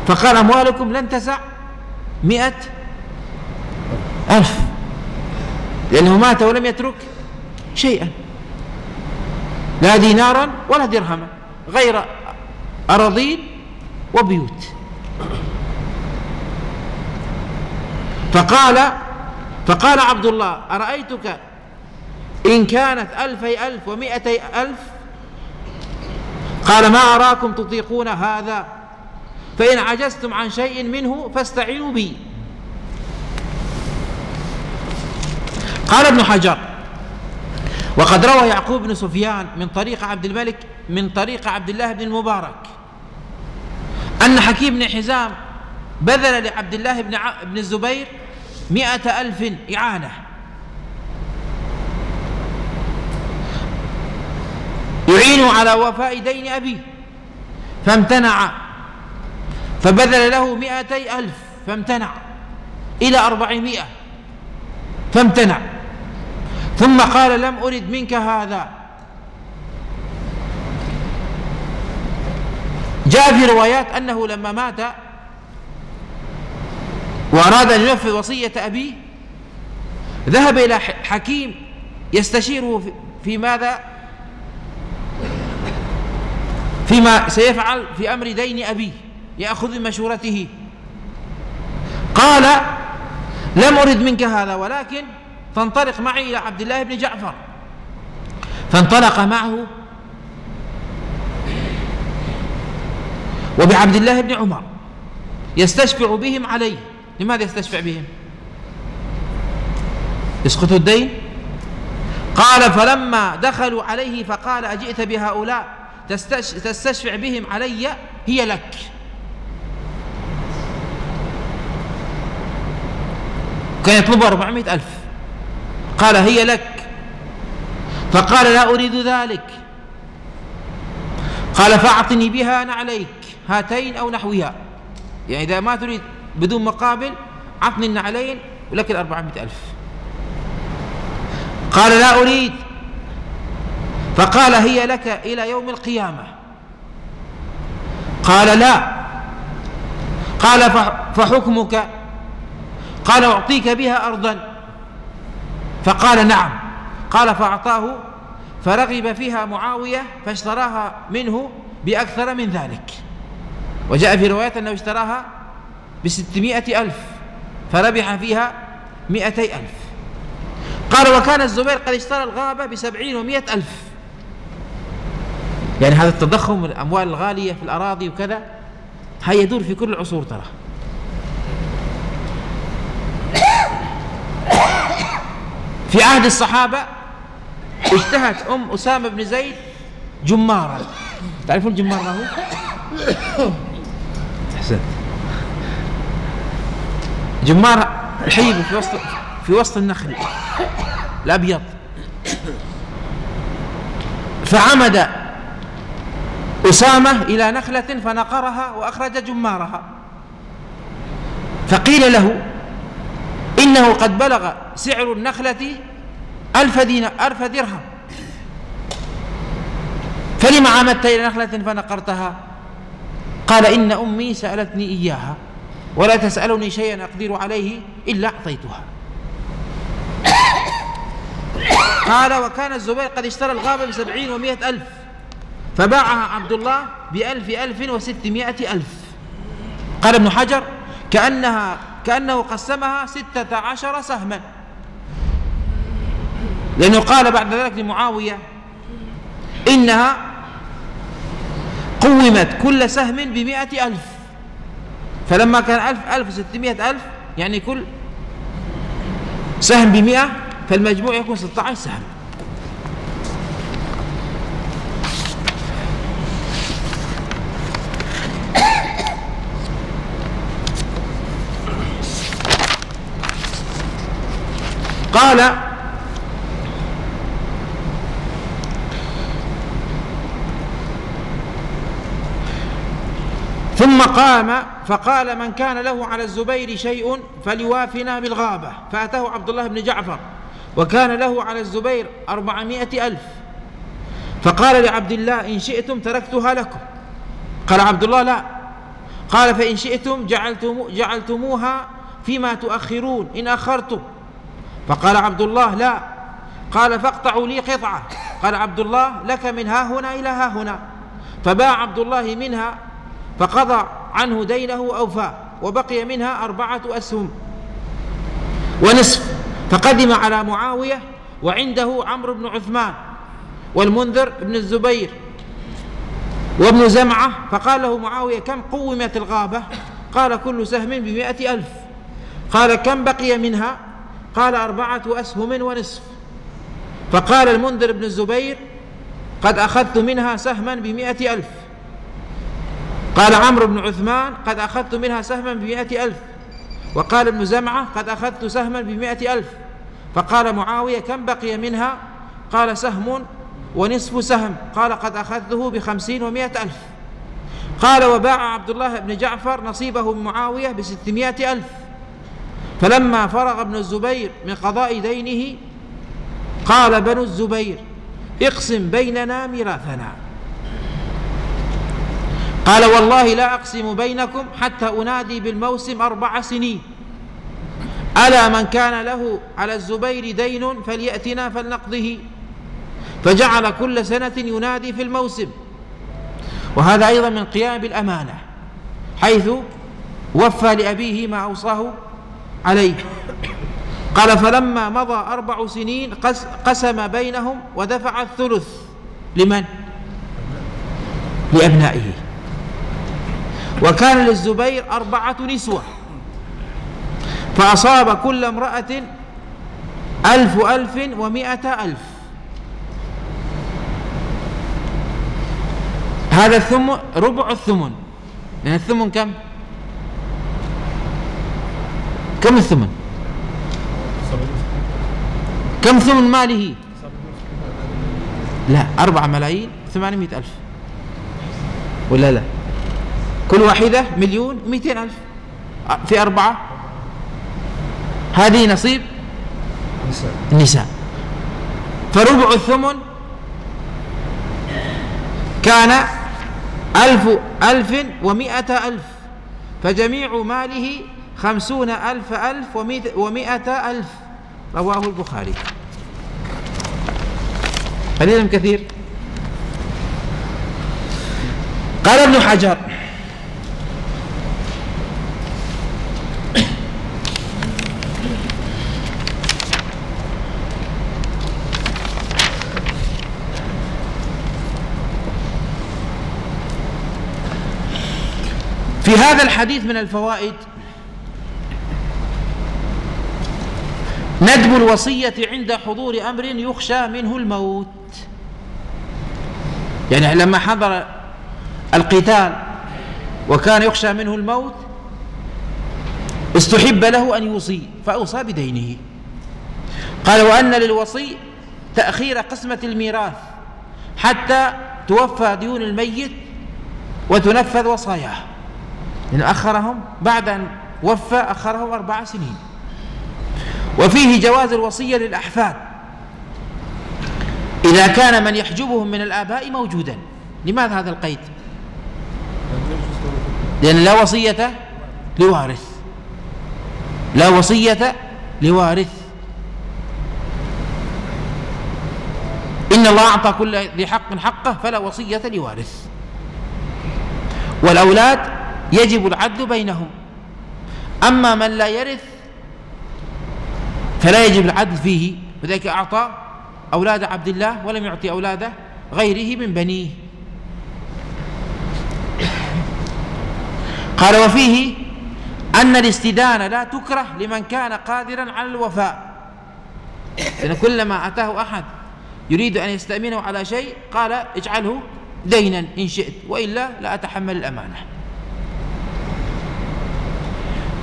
فقال أموالكم لن تسع مئة ألف. لأنه مات ولم يترك شيئا. لا دينارا ولا درهما. غير أراضين وبيوت. فقال فقال عبد الله أرأيتك إن كانت ألفي ألف ومئتي ألف قال ما أراكم تطيقون هذا فإن عجزتم عن شيء منه فاستعينوا بي. قال ابن حجر وقد روى يعقوب بن سفيان من طريق عبد الملك من طريق عبد الله بن المبارك أن حكيم بن حزام بذل لعبد الله بن, الزبير مئة ألف إعانة. يعين على وفاء دين أبيه فامتنع. فبذل له مئتي ألف فامتنع. إلى أربعمائة فامتنع. ثم قال لم أرد منك هذا. جاء في روايات أنه لما مات وأراد أن ينفذ وصية أبيه ذهب إلى حكيم يستشيره في ماذا؟ فيما سيفعل في أمر دين أبيه يأخذ بمشورته. قال لم أرد منك هذا ولكن فانطلق معي إلى عبد الله بن جعفر. فانطلق معه وبعبد الله بن عمر يستشفع بهم عليه. لماذا يستشفع بهم؟ يسقط الدين. قال فلما دخلوا عليه فقال أجئت بهؤلاء؟ تستشفع بهم علي هي لك. كان يطلبها أربعمائة ألف. قال هي لك. فقال لا أريد ذلك. قال فأعطني بها نعليك هاتين أو نحوها. يعني إذا ما تريد بدون مقابل عطني النعلين ولك الأربعمائة ألف. قال لا أريد. فقال هي لك إلى يوم القيامة. قال لا. قال فحكمك؟ قال أعطيك بها أرضا. فقال نعم. قال فأعطاه فرغب فيها معاوية فاشتراها منه بأكثر من ذلك. وجاء في رواية أنه اشتراها بستمائة ألف فربح فيها مئتي ألف. قال وكان الزبير قد اشترى الغابة بسبعين ومئة ألف. يعني هذا التضخم الأموال الغالية في الأراضي وكذا هاي يدور في كل العصور ترى. في عهد الصحابة اشتهت أم أسامة بن زيد جمارا تعرفون الجمار ما هو؟ أحسنت. جمار الحيب في وسط في وسط النخل الأبيض. فعمد أسامة إلى نخلة فنقرها وأخرج جمارها. فقيل له إنه قد بلغ سعر النخلة ألف, ألف درهم. فلما عمدت إلى نخلة فنقرتها؟ قال إن أمي سألتني إياها ولا تسألني شيئا أقدر عليه إلا أعطيتها. قال وكان الزبير قد اشترى الغابة بسبعين ومائة ألف. فباعها عبد الله بألف ألف وستمائة ألف. قال ابن حجر كأنها كأنه قسمها ستة عشر سهما. لأنه قال بعد ذلك لمعاوية إنها قومت كل سهم بمئة ألف. فلما كان ألف ألف ستمائة ألف يعني كل سهم بمئة فالمجموع يكون ستة عشر سهم. قال ثم قام فقال من كان له على الزبير شيء فليوافنا بالغابة. فأتاه عبد الله بن جعفر وكان له على الزبير أربعمائة ألف. فقال لعبد الله إن شئتم تركتها لكم. قال عبد الله لا. قال فإن شئتم جعلتم جعلتموها فيما تؤخرون. إن أخرتم فقال عبد الله لا. قال فاقطعوا لي قطعة. قال عبد الله لك من ها هنا إلى ها هنا. فباع عبد الله منها فقضى عنه دينه أوفاه وبقي منها أربعة أسهم ونصف. فقدم على معاوية وعنده عمرو بن عثمان والمنذر بن الزبير وابن زمعة. فقال له معاوية كم قومت الغابة؟ قال كل سهم بمائة ألف. قال كم بقي منها؟ قال أربعة أسهم ونصف. فقال المنذر بن الزبير قد أخذت منها سهما بمئة ألف. قال عمرو بن عثمان قد أخذت منها سهما بمئة ألف. وقال ابن زمعة قد أخذت سهما بمئة ألف. فقال معاوية كم بقي منها؟ قال سهم ونصف سهم. قال قد أخذته بخمسين ومائة ألف. قال وباع عبد الله بن جعفر نصيبه من معاوية بستمائة ألف. فلما فرغ ابن الزبير من قضاء دينه قال بنو الزبير اقسم بيننا ميراثنا. قال والله لا أقسم بينكم حتى أنادي بالموسم أربع سنين. ألا من كان له على الزبير دين فليأتنا فلنقضه. فجعل كل سنة ينادي في الموسم. وهذا أيضا من قيام بالأمانة حيث وفى لأبيه ما أوصاه عليه قال فلما مضى أربع سنين قسم بينهم ودفع الثلث. لمن؟ لأبنائه. وكان للزبير أربعة نسوة. فأصاب كل امرأة ألف ألف ومائة ألف. هذا الثمن ربع الثمن. لأن الثمن كم؟ كم الثمن؟ كم ثمن ماله؟ لا أربعة ملايين ثمانمائة ألف. ولا لا؟ كل واحدة مليون ومئتين ألف. في أربعة؟ هذه نصيب؟ النساء. فربع الثمن كان ألف ألف ومائة ألف. فجميع ماله خمسون ألف ألف ومائة ألف. رواه البخاري. قليلا كثير. قال ابن حجر. في هذا الحديث من الفوائد ندب الوصية عند حضور أمر يخشى منه الموت. يعني لما حضر القتال وكان يخشى منه الموت استحب له أن يوصي فأوصى بدينه. قال وأن للوصي تأخير قسمة الميراث حتى توفى ديون الميت وتنفذ وصاياه. إن أخرهم بعد أن وفى أخرهم أربع سنين. وفيه جواز الوصية للأحفاد. إذا كان من يحجبهم من الآباء موجودا. لماذا هذا القيد؟ لأن لا وصية لوارث. لا وصية لوارث. إن الله أعطى كل ذي حق حقه فلا وصية لوارث. والأولاد يجب العدل بينهم. أما من لا يرث فلا يجب العدل فيه. وذلك أعطى أولاد عبد الله ولم يعطي أولاد غيره من بنيه. قال وفيه أن الاستدانة لا تكره لمن كان قادرا على الوفاء. لأن كلما أتاه أحد يريد أن يستأمنه على شيء قال اجعله دينا إن شئت وإلا لا أتحمل الأمانة.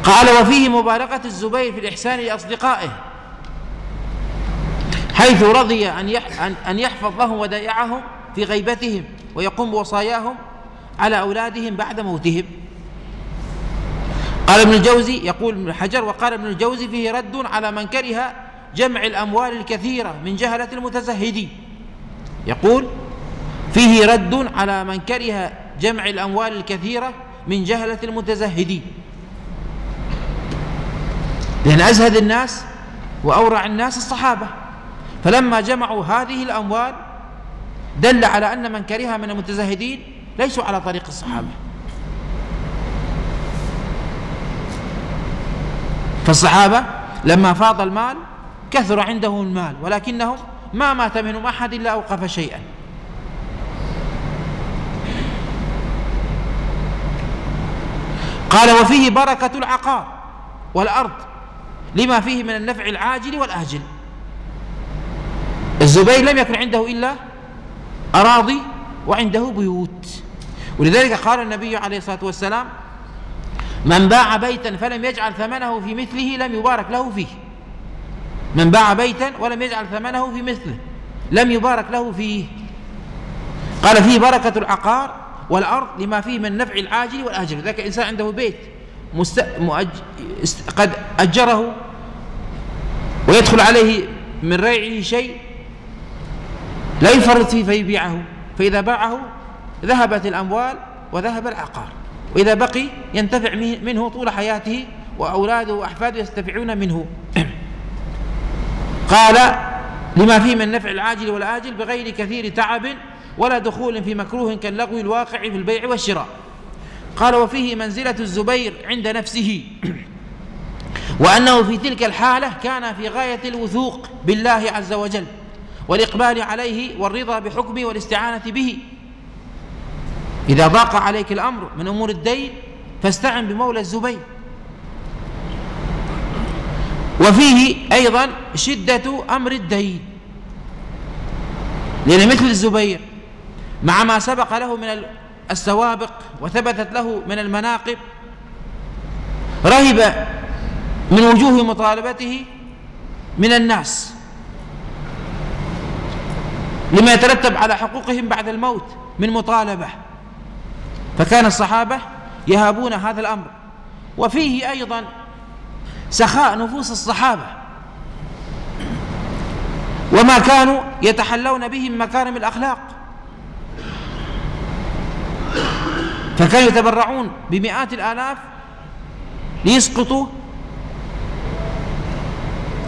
قال وفيه مبالغة الزبير في الإحسان لأصدقائه حيث رضي أن أن يحفظ لهم ودائعهم في غيبتهم ويقوم بوصاياهم على أولادهم بعد موتهم. قال ابن الجوزي يقول ابن حجر وقال ابن الجوزي فيه رد على من كره جمع الأموال الكثيرة من جهلة المتزهدين يقول فيه رد على من كره جمع الأموال الكثيرة من جهلة المتزهدين لأن أزهد الناس وأورع الناس الصحابة. فلما جمعوا هذه الأموال دل على أن من كرهها من المتزهدين ليسوا على طريق الصحابة. فالصحابة لما فاض المال كثر عندهم المال ولكنهم ما مات منهم أحد إلا أوقف شيئا. قال وفيه بركة العقار والأرض لما فيه من النفع العاجل والآجل. الزبير لم يكن عنده إلا أراضي وعنده بيوت. ولذلك قال النبي عليه الصلاة والسلام من باع بيتا فلم يجعل ثمنه في مثله لم يبارك له فيه. من باع بيتا ولم يجعل ثمنه في مثله لم يبارك له فيه. قال فيه بركة العقار والأرض لما فيه من النفع العاجل والآجل. ذاك إنسان عنده بيت مست... مؤج... قد أجره ويدخل عليه من ريعه شيء لا يفرط فيه فيبيعه. فإذا باعه ذهبت الأموال وذهب العقار. وإذا بقي ينتفع منه طول حياته وأولاده وأحفاده يستفعون منه. <clears throat> قال لما فيه من النفع العاجل والآجل بغير كثير تعب ولا دخول في مكروه كاللغو الواقع في البيع والشراء. قال وفيه منزلة الزبير عند نفسه. <clears throat> وأنه في تلك الحالة كان في غاية الوثوق بالله عز وجل. والإقبال عليه والرضا بحكمه والاستعانة به. إذا ضاق عليك الأمر من أمور الدين فاستعن بمولى الزبير. وفيه أيضا شدة أمر الدين. لأن مثل الزبير مع ما سبق له من السوابق وثبتت له من المناقب رهب من وجوه مطالبته من الناس. لما يترتب على حقوقهم بعد الموت من مطالبة. فكان الصحابة يهابون هذا الأمر. وفيه أيضا سخاء نفوس الصحابة. وما كانوا يتحلون به من مكارم الأخلاق. فكانوا يتبرعون بمئات الآلاف ليسقطوا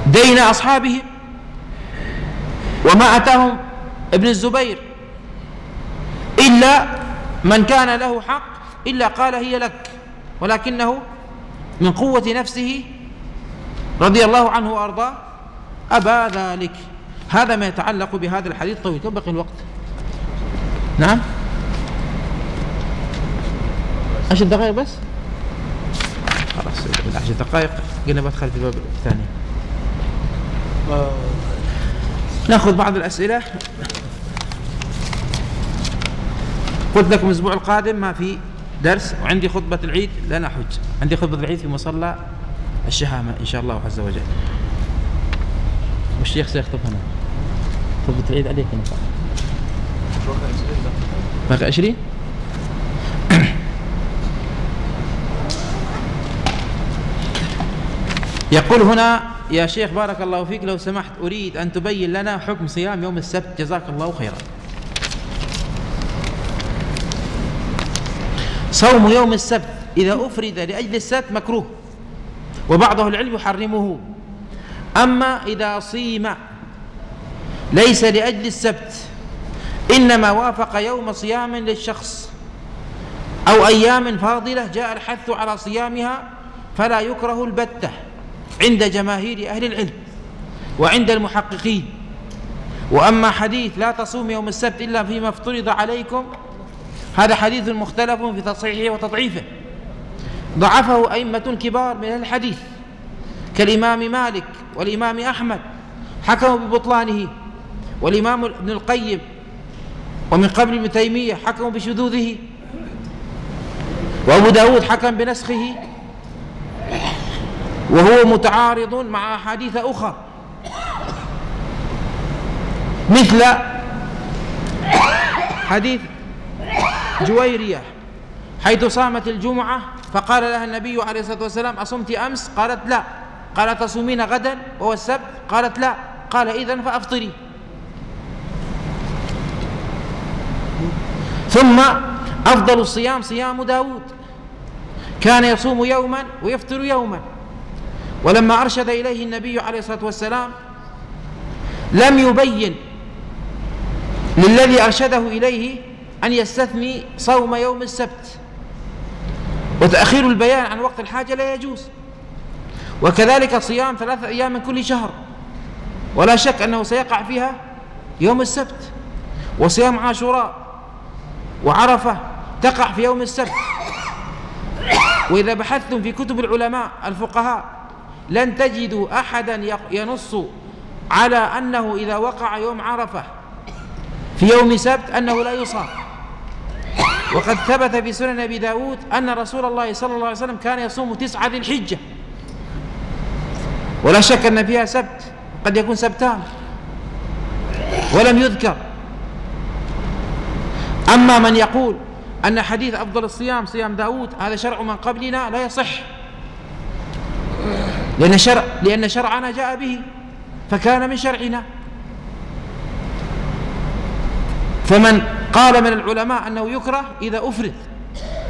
دين أصحابهم. وما أتاهم ابن الزبير. إلا من كان له حق إلا قال هي لك. ولكنه من قوة نفسه رضي الله عنه وأرضاه أبى ذلك. هذا ما يتعلق بهذا الحديث. طويل كم بقي الوقت؟ نعم. عشر دقائق بس؟ خلاص عشر دقائق. قلنا بدخل في الباب الثاني. ناخذ بعض الأسئلة. قلت لكم الأسبوع القادم ما في درس وعندي خطبة العيد لنا حج. عندي خطبة العيد في مصلى الشهامة إن شاء الله عز وجل. والشيخ سيخطب هنا؟ خطبة العيد عليك هنا باقي عشرين؟ <coughs> يقول هنا يا شيخ بارك الله فيك لو سمحت أريد أن تبين لنا حكم صيام يوم السبت. جزاك الله خيرا. صوم يوم السبت إذا أفرد لأجل السبت مكروه. وبعض أهل العلم يحرمه. أما إذا صيم ليس لأجل السبت إنما وافق يوم صيام للشخص أو أيام فاضلة جاء الحث على صيامها فلا يكره البتة عند جماهير أهل العلم وعند المحققين. وأما حديث لا تصوم يوم السبت إلا فيما افترض عليكم هذا حديث مختلف في تصحيحه وتضعيفه. ضعفه أئمة كبار من الحديث كالإمام مالك والإمام أحمد حكموا ببطلانه والإمام ابن القيم ومن قبل ابن تيمية حكموا بشذوذه وأبو داود حكم بنسخه وهو متعارض مع أحاديث أخرى. مثل حديث جويرية. حيث صامت الجمعة فقال لها النبي عليه الصلاة والسلام أصمت أمس؟ قالت لا. قال تصومين غدا؟ وهو السبت؟ قالت لا. قال إذن فأفطري. ثم أفضل الصيام صيام داود. كان يصوم يوما ويفطر يوما. ولما أرشد إليه النبي عليه الصلاة والسلام لم يبين للذي أرشده إليه أن يستثني صوم يوم السبت. وتأخير البيان عن وقت الحاجة لا يجوز. وكذلك صيام ثلاثة أيام من كل شهر. ولا شك أنه سيقع فيها يوم السبت. وصيام عاشوراء وعرفة تقع في يوم السبت. وإذا بحثتم في كتب العلماء الفقهاء لن تجدوا أحدا ينص على أنه إذا وقع يوم عرفة في يوم سبت أنه لا يصام. وقد ثبت في سنن أبي داود أن رسول الله صلى الله عليه وسلم كان يصوم تسعة ذي الحجة. ولا شك أن فيها سبت قد يكون سبتان. ولم يذكر. أما من يقول أن حديث أفضل الصيام صيام داود هذا شرع من قبلنا لا يصح. لأن, شرع لأن شرعنا جاء به فكان من شرعنا. فمن قال من العلماء أنه يكره إذا أفرد.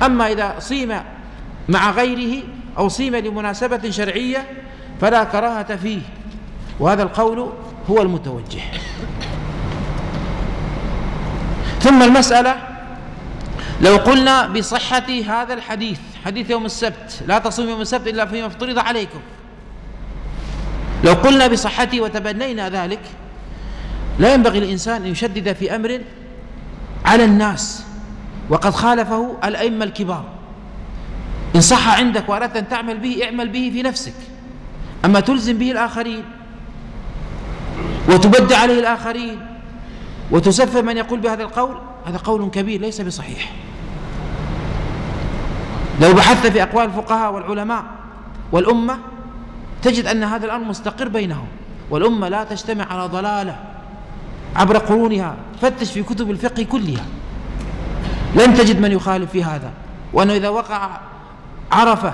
أما إذا صيم مع غيره أو صيم لمناسبة شرعية فلا كراهة فيه. وهذا القول هو المتوجه. ثم المسألة لو قلنا بصحة هذا الحديث حديث يوم السبت لا تصوم يوم السبت إلا فيما افترض عليكم. لو قلنا بصحته وتبنينا ذلك لا ينبغي الإنسان أن يشدد في أمر على الناس. وقد خالفه الأئمة الكبار. إن صح عندك وأردت أن تعمل به اعمل به في نفسك. أما تلزم به الآخرين. وتبدع عليه الآخرين. وتسفه من يقول بهذا القول. هذا قول كبير ليس بصحيح. لو بحثت في أقوال الفقهاء والعلماء والأمة تجد أن هذا الأمر مستقر بينهم. والأمة لا تجتمع على ضلالة. عبر قرونها فتش في كتب الفقه كلها. لن تجد من يخالف في هذا. وأنه إذا وقع عرفة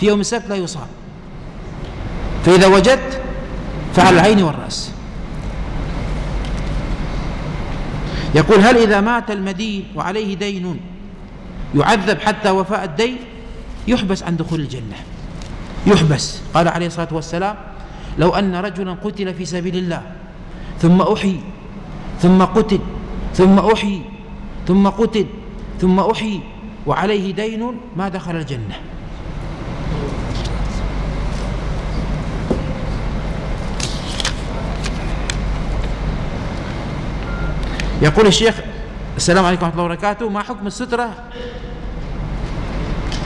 في يوم السبت لا يصاب. فإذا وجدت فعلى العين والرأس. يقول هل إذا مات المدين وعليه دين يعذب حتى وفاء الدين؟ يحبس عن دخول الجنة. يحبس. قال عليه الصلاة والسلام لو أن رجلا قتل في سبيل الله ثم أحيي ثم قتل ثم أحيي ثم قتل ثم أحيي وعليه دين ما دخل الجنة. يقول الشيخ السلام عليكم ورحمة الله وبركاته. ما حكم السترة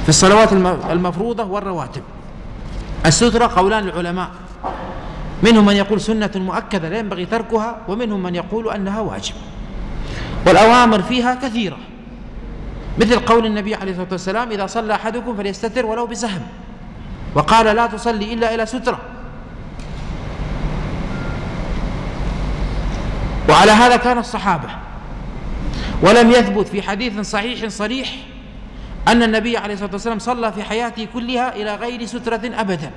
في الصلوات المفروضة والرواتب؟ السترة قولان العلماء منهم من يقول سنة مؤكدة لا ينبغي تركها ومنهم من يقول أنها واجب. والأوامر فيها كثيرة. مثل قول النبي عليه الصلاة والسلام إذا صلى أحدكم فليستتر ولو بسهم وقال لا تصلي إلا إلى سترة. وعلى هذا كان الصحابة. ولم يثبت في حديث صحيح صريح أن النبي عليه الصلاة والسلام صلى في حياته كلها إلى غير سترة أبدا.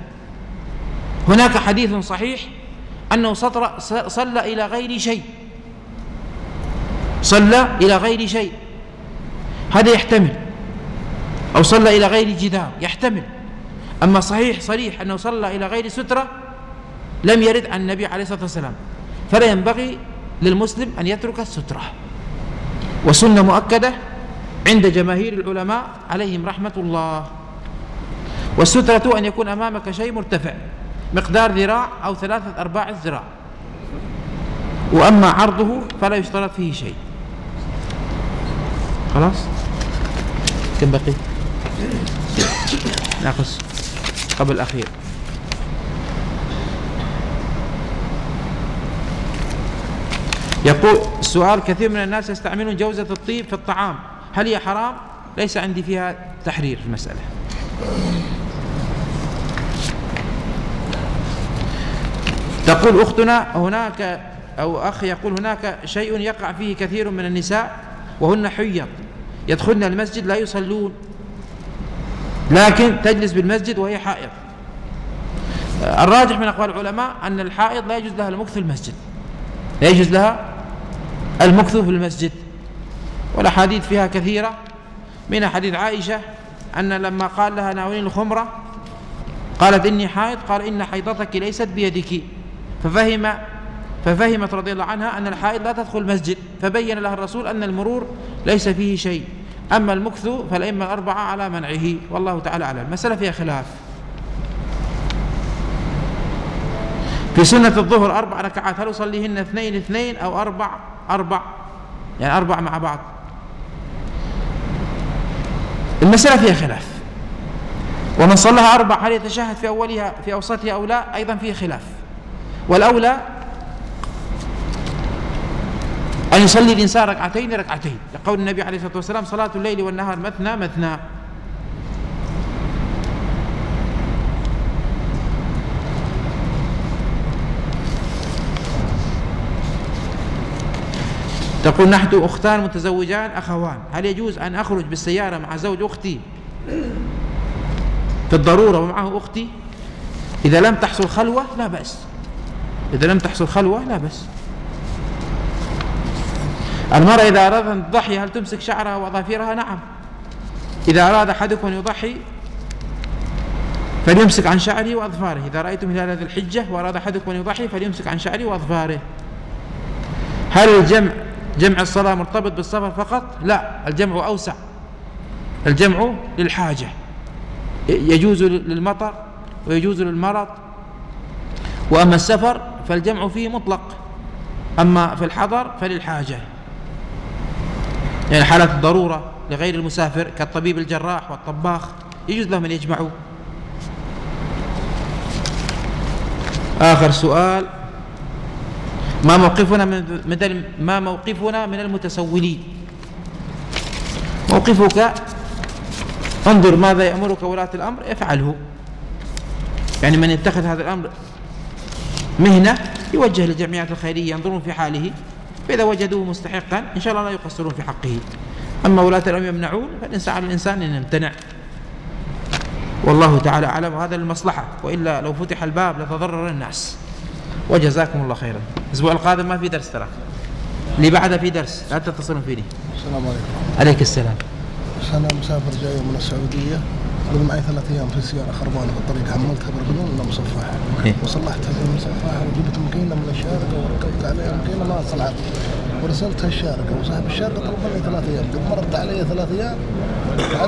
هناك حديث صحيح أنه صلى إلى غير شيء. صلى إلى غير شيء. هذا يحتمل. أو صلى إلى غير جدار يحتمل. أما صحيح صريح أنه صلى إلى غير سترة لم يرد عن النبي عليه الصلاة والسلام. فلا ينبغي للمسلم أن يترك السترة. وسنة مؤكدة عند جماهير العلماء عليهم رحمة الله. والسترة أن يكون أمامك شيء مرتفع. مقدار ذراع أو ثلاثة أرباع الذراع. وأما عرضه فلا يشترط فيه شيء. خلاص؟ كم بقي؟ ناقص قبل الأخير. يقول السؤال كثير من الناس يستعملون جوزة الطيب في الطعام. هل هي حرام؟ ليس عندي فيها تحرير في المسألة. تقول أختنا هناك أو أخ يقول هناك شيء يقع فيه كثير من النساء وهن حيض. يدخلن المسجد لا يصلون. لكن تجلس بالمسجد وهي حائض. الراجح من أقوال العلماء أن الحائض لا يجوز لها المكث في المسجد. لا يجوز لها المكث في المسجد. والأحاديث فيها كثيرة. من حديث عائشة أن لما قال لها ناولين الخمرة قالت إني حائض قال إن حيضتك ليست بيدك. ففهم ففهمت رضي الله عنها أن الحائض لا تدخل المسجد فبين لها الرسول أن المرور ليس فيه شيء. أما المكث فالأئمة الأربعة على منعه والله تعالى أعلم. المسألة فيها خلاف؟ في سنة الظهر أربع ركعات هل يصليهن اثنين اثنين أو أربع؟ أربع. يعني أربع مع بعض. المسألة فيها خلاف؟ ومن صلىها أربع هل يتشهد في أولها في أوسطها أو لا؟ أيضا فيه خلاف. والأولى أن يصلي الإنسان ركعتين ركعتين لقول النبي عليه الصلاة والسلام صلاة الليل والنهار مثنى مثنى تقول نحن أختان متزوجان أخوان. هل يجوز أن أخرج بالسيارة مع زوج أختي في الضرورة ومعه أختي؟ إذا لم تحصل خلوة لا بأس. إذا لم تحصل خلوة لا بأس المرأة إذا أرادت أن تضحي هل تمسك شعرها وأظافرها نعم. إذا أراد أحدكم أن يضحي فليمسك عن شعره وأظفاره. إذا رأيتم هلال هذه الحجة وأراد أحدكم أن يضحي فليمسك عن شعره وأظفاره. هل الجمع جمع الصلاة مرتبط بالسفر فقط؟ لا الجمع أوسع. الجمع للحاجة. يجوز للمطر ويجوز للمرض. وأما السفر فالجمع فيه مطلق. أما في الحضر فللحاجة. يعني حالة الضرورة لغير المسافر كالطبيب الجراح والطباخ يجوز لهم أن يجمعوا. آخر سؤال. ما موقفنا من ما موقفنا من المتسولين؟ موقفك؟ انظر ماذا يأمرك ولاة الأمر افعله. يعني من يتخذ هذا الأمر مهنة يوجه للجمعيات الخيرية ينظرون في حاله فإذا وجدوه مستحقا إن شاء الله لا يقصرون في حقه. أما ولاة الأمر يمنعون فالإنسان على الإنسان أن يمتنع والله تعالى أعلم هذا للمصلحة وإلا لو فتح الباب لتضرر الناس. وجزاكم الله خيرا. الأسبوع القادم ما في درس ترى. اللي بعده في درس. لا تتصلون فيني. السلام عليكم. عليك السلام. أنا مسافر جاي من السعودية. قبل معي ثلاث أيام في السيارة خربانة في الطريق حملتها بالبدون إلا مصفحة إيه. وصلحتها بالمصفحة وجبت مكينة من الشارقة وركبت عليها مكينة ما صلحت ورسلتها الشارقة وصاحب الشارقة طلب مني ثلاث أيام. قد مرت علي ثلاث أيام بعدها